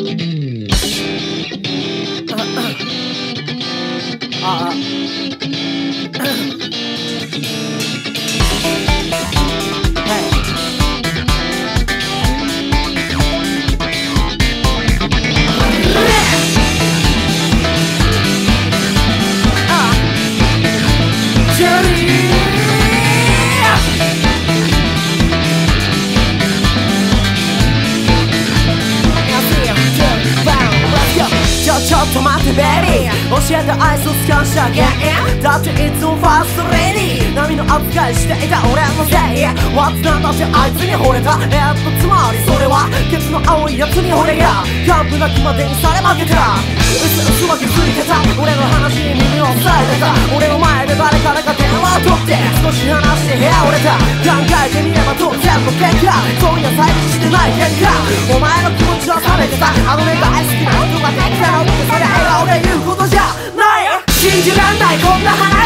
Uh, uh. uh, uh. っと待ってベリー教えてアイスを使うした原因だっていつもファーストレディー。波の扱いしていた俺のせい。What's なんだってあいつに惚れた。えっとつまりそれはケツの青いやつに惚れや幹部泣きまでにされ負けた。うすうすは気づいてた。俺の話に耳を塞いでた。俺の前で誰からか電話を取って。少し話して部屋折れた。考えてみれば当然の結果。今夜再起してない喧嘩お前の気持ちは冷めてた。あのね大好きな人ができた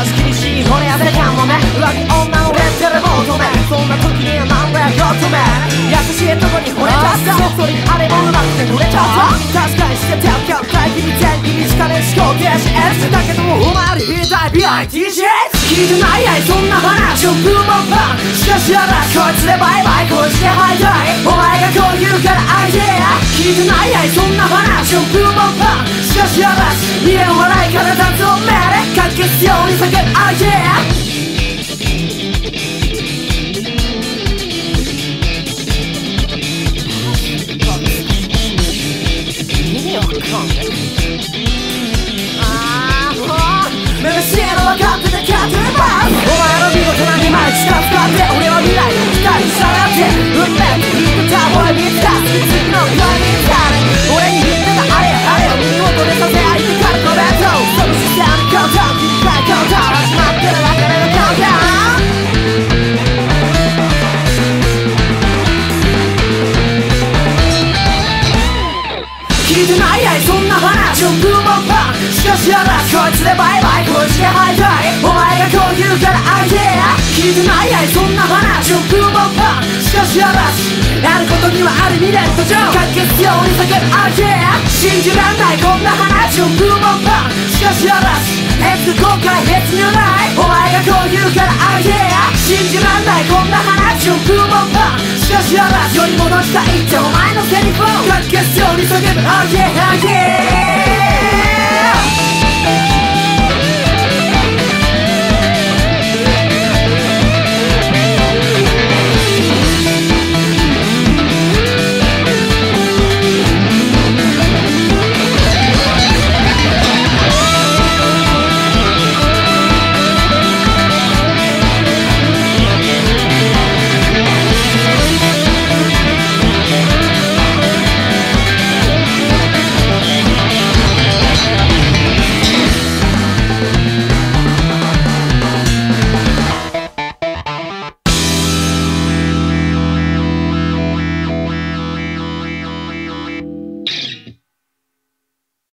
のべし厳しいこれやめかもね。裏に女のレッテル求めそんな時にはなんだよ求め優しいとこに惚れちゃった。それにあれもなくて濡れちゃった。確かにしてて簡単に全に短め思考停止 S だけどもお前より痛い BITG 聞いてないやいそんな話をブーマンパンしかしやらこいつでバイバイこいつでハイタイお前がこう言うからアイデア。聞いてないやいそんな話をブーマンパンしかしやら家はないからだと命 令かけすように叫ぶアイデアあーもう目指しの分かってて勝てればお前の見事な二枚近づかって俺は パンしかしやらこいつでバイバイこいつでハイタイお前がこう言うからアイデア聞いてないやいそんな話をブーマンパンしかしやらあることにはある未練と情かけすように叫ぶアイデア信じらんないこんな話をブーマンパンしかしやらえつ後悔別にないお前がこう言うからアイデア信じらんないこんな話をブーマンパンしかしやらより戻したいってお前のセリフをかけすように叫ぶ。アイデア